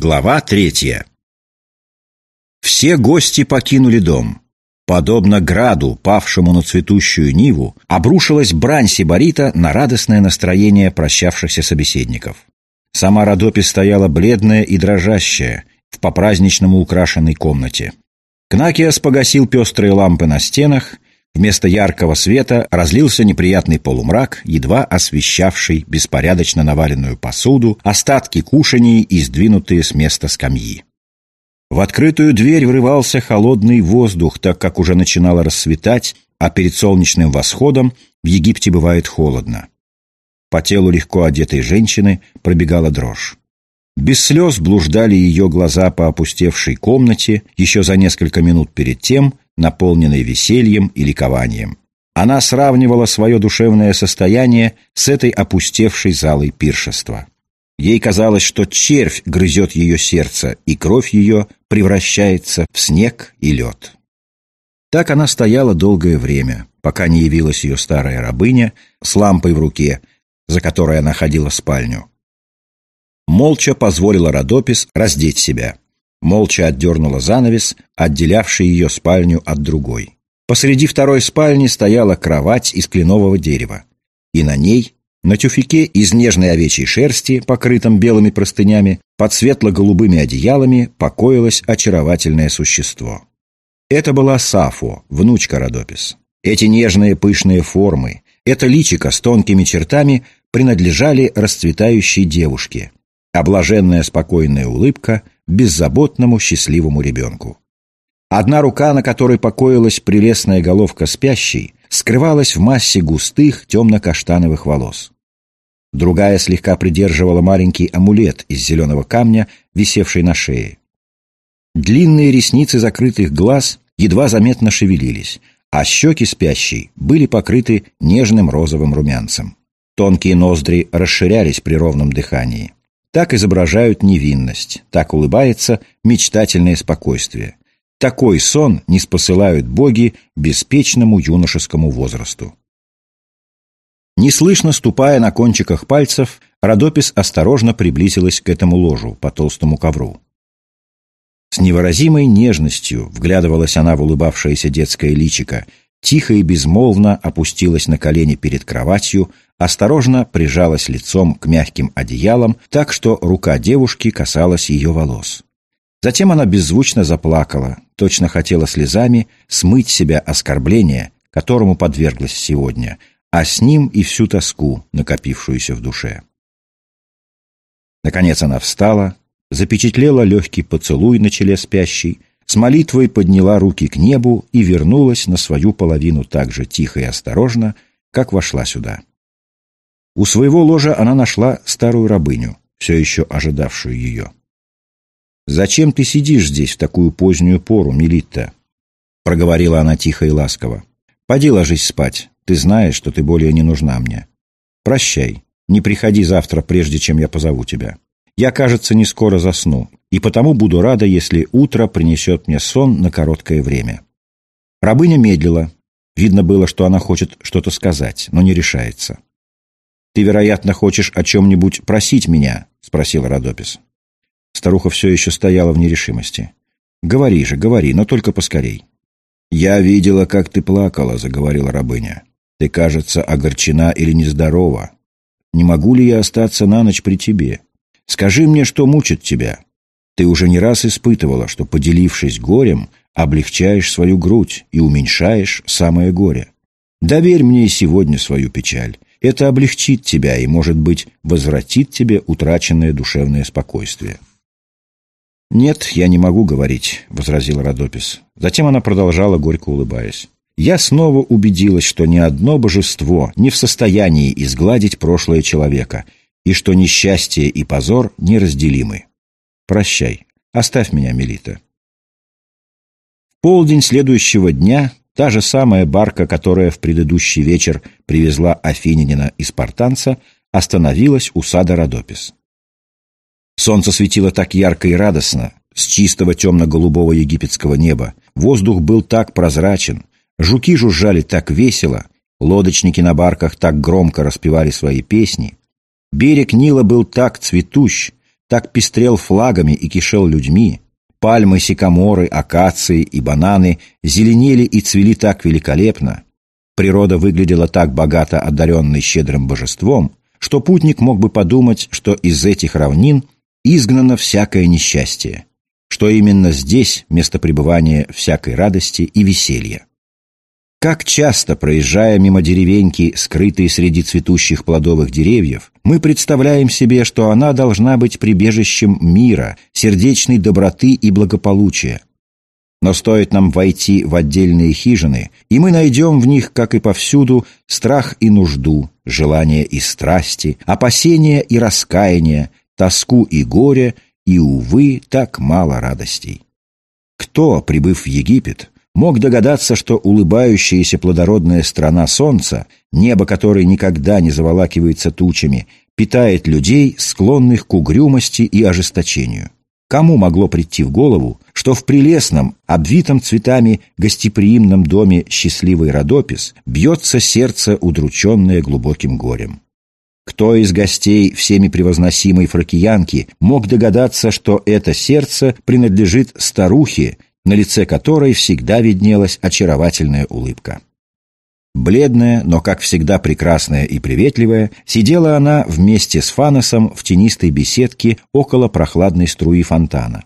Глава третья Все гости покинули дом. Подобно граду, павшему на цветущую ниву, обрушилась брань Сибарита на радостное настроение прощавшихся собеседников. Сама Родопис стояла бледная и дрожащая в попраздничному украшенной комнате. Кнакиас погасил пестрые лампы на стенах, вместо яркого света разлился неприятный полумрак, едва освещавший беспорядочно наваленную посуду, остатки кушаний и сдвинутые с места скамьи. В открытую дверь врывался холодный воздух, так как уже начинало рассветать, а перед солнечным восходом в Египте бывает холодно. По телу легко одетой женщины пробегала дрожь. Без слез блуждали ее глаза по опустевшей комнате еще за несколько минут перед тем, наполненной весельем и ликованием. Она сравнивала свое душевное состояние с этой опустевшей залой пиршества. Ей казалось, что червь грызет ее сердце, и кровь ее превращается в снег и лед. Так она стояла долгое время, пока не явилась ее старая рабыня с лампой в руке, за которой она ходила в спальню. Молча позволила Родопис раздеть себя. Молча отдернула занавес, отделявший ее спальню от другой. Посреди второй спальни стояла кровать из кленового дерева, и на ней на тюфике из нежной овечьей шерсти, покрытом белыми простынями, под светло-голубыми одеялами покоилось очаровательное существо. Это была Сафо, внучка Родопис. Эти нежные пышные формы, это личико с тонкими чертами принадлежали расцветающей девушке, а спокойная улыбка – беззаботному счастливому ребенку. Одна рука, на которой покоилась прелестная головка спящей, скрывалась в массе густых темно-каштановых волос. Другая слегка придерживала маленький амулет из зеленого камня, висевший на шее. Длинные ресницы закрытых глаз едва заметно шевелились, а щеки спящей были покрыты нежным розовым румянцем. Тонкие ноздри расширялись при ровном дыхании. Так изображают невинность, так улыбается мечтательное спокойствие. Такой сон не спосылают боги беспечному юношескому возрасту. Неслышно ступая на кончиках пальцев, Родопис осторожно приблизилась к этому ложу по толстому ковру. С невыразимой нежностью вглядывалась она в улыбавшееся детское личико, тихо и безмолвно опустилась на колени перед кроватью, осторожно прижалась лицом к мягким одеялам, так что рука девушки касалась ее волос. Затем она беззвучно заплакала, точно хотела слезами смыть себя оскорбление, которому подверглась сегодня, а с ним и всю тоску, накопившуюся в душе. Наконец она встала, запечатлела легкий поцелуй на челе спящей, с молитвой подняла руки к небу и вернулась на свою половину так же тихо и осторожно, как вошла сюда. У своего ложа она нашла старую рабыню, все еще ожидавшую ее. «Зачем ты сидишь здесь в такую позднюю пору, Мелитта?» Проговорила она тихо и ласково. «Поди ложись спать. Ты знаешь, что ты более не нужна мне. Прощай. Не приходи завтра, прежде чем я позову тебя. Я, кажется, не скоро засну, и потому буду рада, если утро принесет мне сон на короткое время». Рабыня медлила. Видно было, что она хочет что-то сказать, но не решается. «Ты, вероятно, хочешь о чем-нибудь просить меня?» — спросил Родопис. Старуха все еще стояла в нерешимости. «Говори же, говори, но только поскорей». «Я видела, как ты плакала», — заговорила рабыня. «Ты, кажется, огорчена или нездорова. Не могу ли я остаться на ночь при тебе? Скажи мне, что мучит тебя. Ты уже не раз испытывала, что, поделившись горем, облегчаешь свою грудь и уменьшаешь самое горе. Доверь мне и сегодня свою печаль. Это облегчит тебя и, может быть, возвратит тебе утраченное душевное спокойствие. «Нет, я не могу говорить», — возразил Родопис. Затем она продолжала, горько улыбаясь. «Я снова убедилась, что ни одно божество не в состоянии изгладить прошлое человека, и что несчастье и позор неразделимы. Прощай, оставь меня, Мелита». В полдень следующего дня Та же самая барка, которая в предыдущий вечер привезла Афининина из Спартанца, остановилась у сада Родопис. Солнце светило так ярко и радостно, с чистого темно-голубого египетского неба. Воздух был так прозрачен, жуки жужжали так весело, лодочники на барках так громко распевали свои песни. Берег Нила был так цветущ, так пестрел флагами и кишел людьми, пальмы, сикаморы, акации и бананы зеленели и цвели так великолепно, природа выглядела так богато одаренной щедрым божеством, что путник мог бы подумать, что из этих равнин изгнано всякое несчастье, что именно здесь место пребывания всякой радости и веселья. Как часто, проезжая мимо деревеньки, скрытой среди цветущих плодовых деревьев, мы представляем себе, что она должна быть прибежищем мира, сердечной доброты и благополучия. Но стоит нам войти в отдельные хижины, и мы найдем в них, как и повсюду, страх и нужду, желание и страсти, опасения и раскаяние, тоску и горе, и, увы, так мало радостей. Кто, прибыв в Египет, мог догадаться, что улыбающаяся плодородная страна солнца, небо которой никогда не заволакивается тучами, питает людей, склонных к угрюмости и ожесточению. Кому могло прийти в голову, что в прелестном, обвитом цветами гостеприимном доме счастливый родопис бьется сердце, удрученное глубоким горем? Кто из гостей всеми превозносимой фракиянки мог догадаться, что это сердце принадлежит старухе, на лице которой всегда виднелась очаровательная улыбка. Бледная, но, как всегда, прекрасная и приветливая, сидела она вместе с Фаносом в тенистой беседке около прохладной струи фонтана.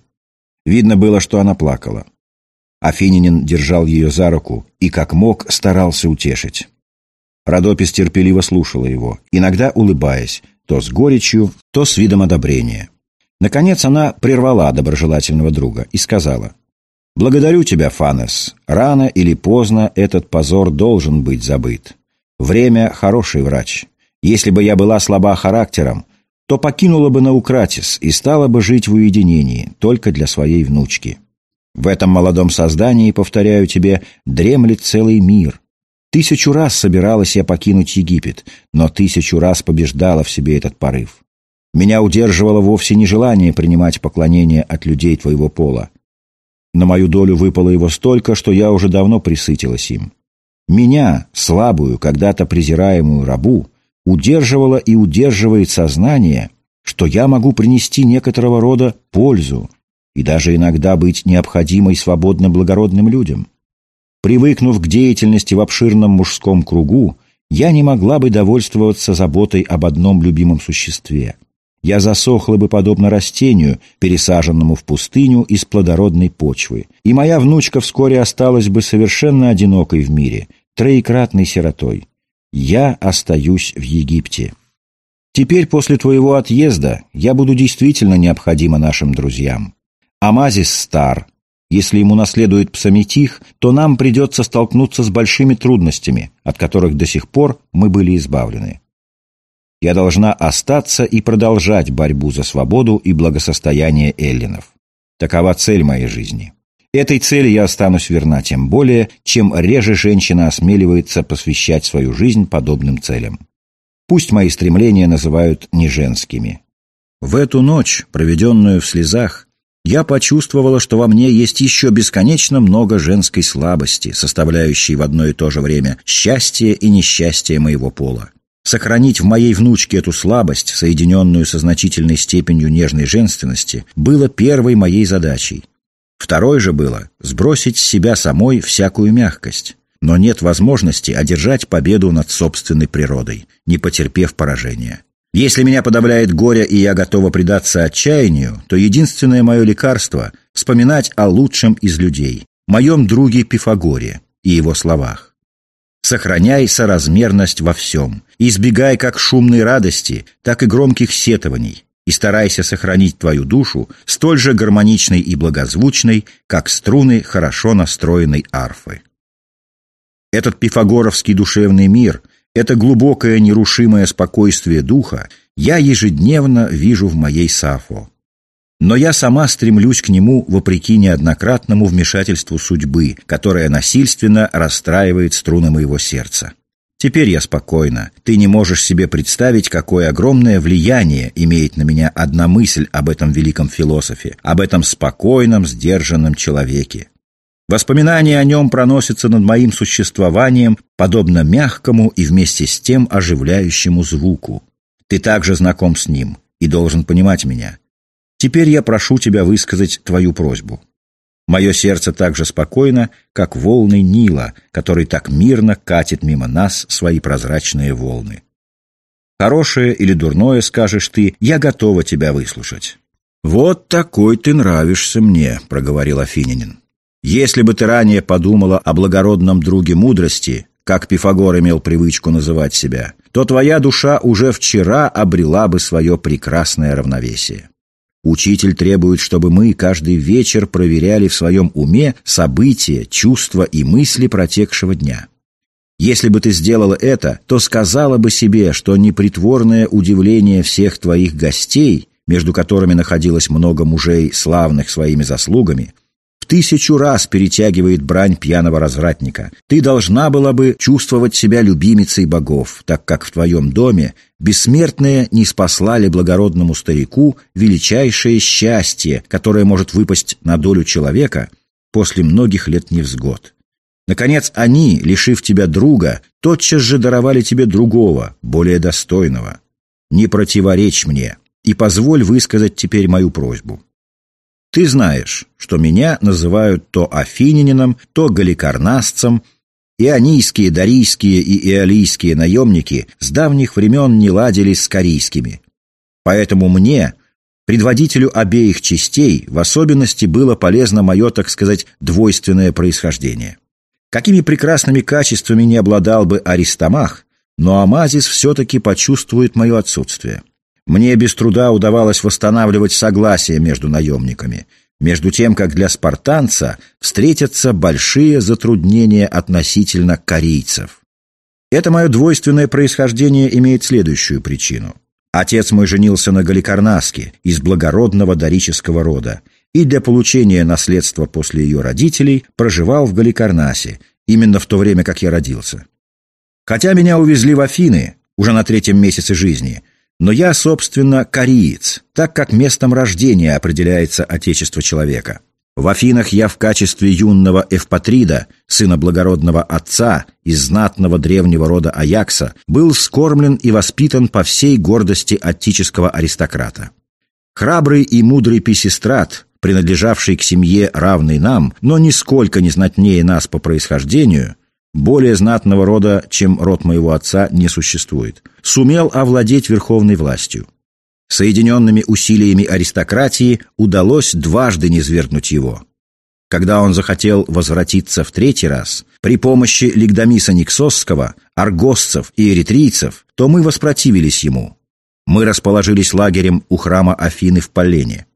Видно было, что она плакала. Афининин держал ее за руку и, как мог, старался утешить. Родопис терпеливо слушала его, иногда улыбаясь, то с горечью, то с видом одобрения. Наконец она прервала доброжелательного друга и сказала — Благодарю тебя, Фанес. Рано или поздно этот позор должен быть забыт. Время — хороший врач. Если бы я была слаба характером, то покинула бы Наукратис и стала бы жить в уединении, только для своей внучки. В этом молодом создании, повторяю тебе, дремлет целый мир. Тысячу раз собиралась я покинуть Египет, но тысячу раз побеждала в себе этот порыв. Меня удерживало вовсе не желание принимать поклонение от людей твоего пола. На мою долю выпало его столько, что я уже давно присытилась им. Меня, слабую, когда-то презираемую рабу, удерживало и удерживает сознание, что я могу принести некоторого рода пользу и даже иногда быть необходимой свободным благородным людям. Привыкнув к деятельности в обширном мужском кругу, я не могла бы довольствоваться заботой об одном любимом существе — я засохла бы подобно растению, пересаженному в пустыню из плодородной почвы, и моя внучка вскоре осталась бы совершенно одинокой в мире, троекратной сиротой. Я остаюсь в Египте. Теперь, после твоего отъезда, я буду действительно необходима нашим друзьям. Амазис стар. Если ему наследует Псаметих, то нам придется столкнуться с большими трудностями, от которых до сих пор мы были избавлены. Я должна остаться и продолжать борьбу за свободу и благосостояние эллинов. Такова цель моей жизни. Этой цели я останусь верна тем более, чем реже женщина осмеливается посвящать свою жизнь подобным целям. Пусть мои стремления называют не женскими. В эту ночь, проведенную в слезах, я почувствовала, что во мне есть еще бесконечно много женской слабости, составляющей в одно и то же время счастье и несчастье моего пола. Сохранить в моей внучке эту слабость, соединенную со значительной степенью нежной женственности, было первой моей задачей. Второй же было сбросить с себя самой всякую мягкость. Но нет возможности одержать победу над собственной природой, не потерпев поражения. Если меня подавляет горе и я готова предаться отчаянию, то единственное мое лекарство — вспоминать о лучшем из людей, моем друге Пифагоре и его словах. Сохраняй соразмерность во всем. Избегай как шумной радости, так и громких сетований. И старайся сохранить твою душу столь же гармоничной и благозвучной, как струны хорошо настроенной арфы. Этот пифагоровский душевный мир, это глубокое нерушимое спокойствие духа я ежедневно вижу в моей Сафо но я сама стремлюсь к нему вопреки неоднократному вмешательству судьбы, которая насильственно расстраивает струны моего сердца. Теперь я спокойна. Ты не можешь себе представить, какое огромное влияние имеет на меня одна мысль об этом великом философе, об этом спокойном, сдержанном человеке. Воспоминания о нем проносятся над моим существованием, подобно мягкому и вместе с тем оживляющему звуку. Ты также знаком с ним и должен понимать меня. Теперь я прошу тебя высказать твою просьбу. Мое сердце так же спокойно, как волны Нила, который так мирно катит мимо нас свои прозрачные волны. Хорошее или дурное, скажешь ты, я готова тебя выслушать. «Вот такой ты нравишься мне», — проговорил Афининин. «Если бы ты ранее подумала о благородном друге мудрости, как Пифагор имел привычку называть себя, то твоя душа уже вчера обрела бы свое прекрасное равновесие. Учитель требует, чтобы мы каждый вечер проверяли в своем уме события, чувства и мысли протекшего дня. Если бы ты сделала это, то сказала бы себе, что непритворное удивление всех твоих гостей, между которыми находилось много мужей, славных своими заслугами, в тысячу раз перетягивает брань пьяного развратника. Ты должна была бы чувствовать себя любимицей богов, так как в твоем доме бессмертные не спаслали благородному старику величайшее счастье, которое может выпасть на долю человека после многих лет невзгод. Наконец, они, лишив тебя друга, тотчас же даровали тебе другого, более достойного. Не противоречь мне и позволь высказать теперь мою просьбу. Ты знаешь, что меня называют то афининином, то галикарнасцем, ионийские, дарийские и иолийские наемники с давних времен не ладили с корейскими. Поэтому мне, предводителю обеих частей, в особенности было полезно мое, так сказать, двойственное происхождение. Какими прекрасными качествами не обладал бы Аристомах, но Амазис все-таки почувствует мое отсутствие. Мне без труда удавалось восстанавливать согласие между наемниками, между тем, как для спартанца встретятся большие затруднения относительно корейцев. Это мое двойственное происхождение имеет следующую причину. Отец мой женился на Галикарнаске из благородного дорического рода и для получения наследства после ее родителей проживал в Галикарнасе, именно в то время, как я родился. Хотя меня увезли в Афины, уже на третьем месяце жизни – но я, собственно, кореец, так как местом рождения определяется отечество человека. В Афинах я в качестве юного Эвпатрида, сына благородного отца из знатного древнего рода Аякса, был скормлен и воспитан по всей гордости аттического аристократа. Храбрый и мудрый Писистрат, принадлежавший к семье равной нам, но нисколько не знатнее нас по происхождению, более знатного рода, чем род моего отца, не существует, сумел овладеть верховной властью. Соединенными усилиями аристократии удалось дважды низвергнуть его. Когда он захотел возвратиться в третий раз, при помощи Лигдамиса Никсосского, аргосцев и эритрийцев, то мы воспротивились ему. Мы расположились лагерем у храма Афины в Полене.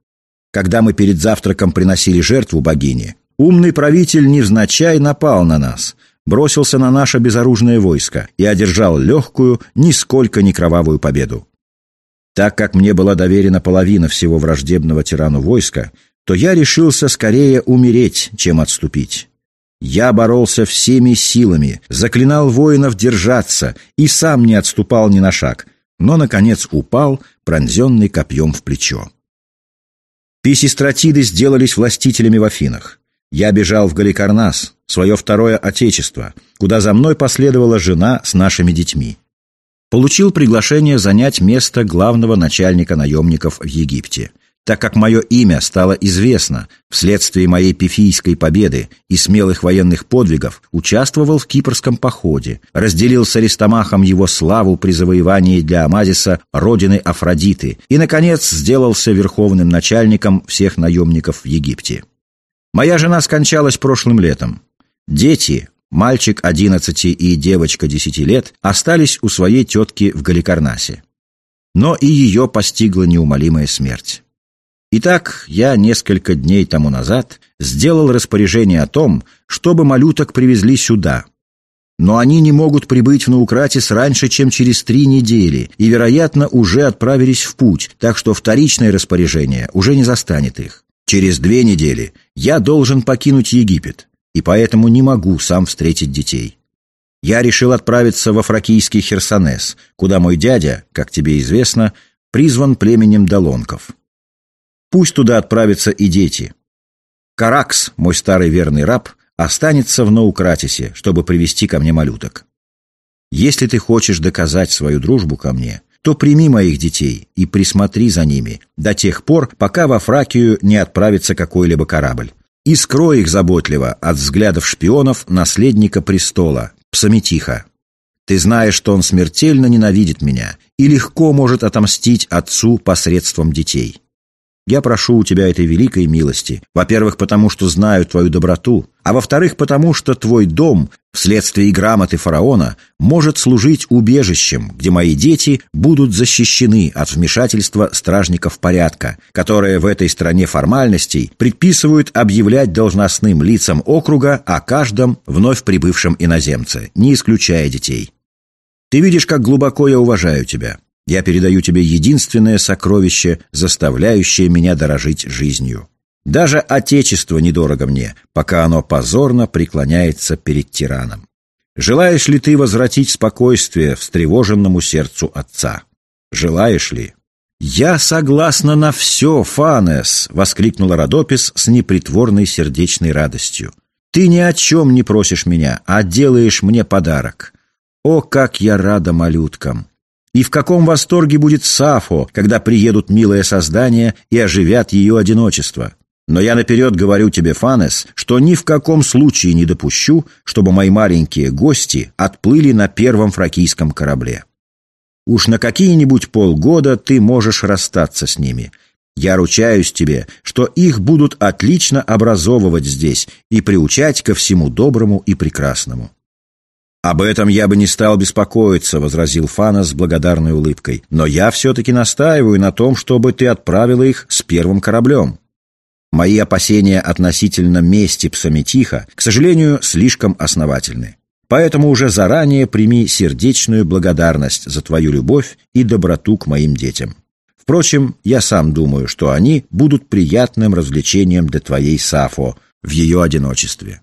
Когда мы перед завтраком приносили жертву богине, умный правитель невзначай напал на нас, бросился на наше безоружное войско и одержал легкую, нисколько не кровавую победу. Так как мне была доверена половина всего враждебного тирану войска, то я решился скорее умереть, чем отступить. Я боролся всеми силами, заклинал воинов держаться и сам не отступал ни на шаг, но, наконец, упал, пронзенный копьем в плечо. Писистратиды сделались властителями в Афинах. Я бежал в Галикарнас, свое второе отечество, куда за мной последовала жена с нашими детьми. Получил приглашение занять место главного начальника наемников в Египте, так как мое имя стало известно вследствие моей пифийской победы и смелых военных подвигов, участвовал в кипрском походе, разделил с Аристомахом его славу при завоевании для Амазиса родины Афродиты и, наконец, сделался верховным начальником всех наемников в Египте. Моя жена скончалась прошлым летом. Дети, мальчик 11 и девочка 10 лет, остались у своей тетки в Галикарнасе. Но и ее постигла неумолимая смерть. Итак, я несколько дней тому назад сделал распоряжение о том, чтобы малюток привезли сюда. Но они не могут прибыть в Наукратис раньше, чем через три недели, и, вероятно, уже отправились в путь, так что вторичное распоряжение уже не застанет их. Через две недели я должен покинуть Египет и поэтому не могу сам встретить детей. Я решил отправиться во фракийский Херсонес, куда мой дядя, как тебе известно, призван племенем Долонков. Пусть туда отправятся и дети. Каракс, мой старый верный раб, останется в Наукратисе, чтобы привести ко мне малюток. Если ты хочешь доказать свою дружбу ко мне, то прими моих детей и присмотри за ними до тех пор, пока во Фракию не отправится какой-либо корабль. И скрой их заботливо от взглядов шпионов наследника престола, Псаметиха. Ты знаешь, что он смертельно ненавидит меня и легко может отомстить отцу посредством детей. Я прошу у тебя этой великой милости. Во-первых, потому что знаю твою доброту, а во-вторых, потому что твой дом, вследствие грамоты фараона, может служить убежищем, где мои дети будут защищены от вмешательства стражников порядка, которые в этой стране формальностей предписывают объявлять должностным лицам округа о каждом вновь прибывшем иноземце, не исключая детей. Ты видишь, как глубоко я уважаю тебя. Я передаю тебе единственное сокровище, заставляющее меня дорожить жизнью. Даже отечество недорого мне, пока оно позорно преклоняется перед тираном. Желаешь ли ты возвратить спокойствие встревоженному сердцу отца? Желаешь ли? «Я согласна на все, Фанес!» — воскликнула Родопис с непритворной сердечной радостью. «Ты ни о чем не просишь меня, а делаешь мне подарок. О, как я рада малюткам! И в каком восторге будет Сафо, когда приедут милые создания и оживят ее одиночество. Но я наперед говорю тебе, Фанес, что ни в каком случае не допущу, чтобы мои маленькие гости отплыли на первом фракийском корабле. Уж на какие-нибудь полгода ты можешь расстаться с ними. Я ручаюсь тебе, что их будут отлично образовывать здесь и приучать ко всему доброму и прекрасному. «Об этом я бы не стал беспокоиться», — возразил Фана с благодарной улыбкой. «Но я все-таки настаиваю на том, чтобы ты отправила их с первым кораблем». Мои опасения относительно мести Псаметиха, к сожалению, слишком основательны. Поэтому уже заранее прими сердечную благодарность за твою любовь и доброту к моим детям. Впрочем, я сам думаю, что они будут приятным развлечением для твоей Сафо в ее одиночестве.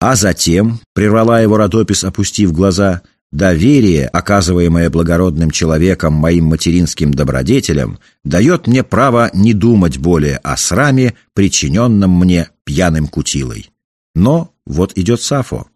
А затем, прервала его родопис, опустив глаза, доверие, оказываемое благородным человеком моим материнским добродетелям, дает мне право не думать более о сраме, причиненном мне пьяным кутилой. Но вот идет Сафо.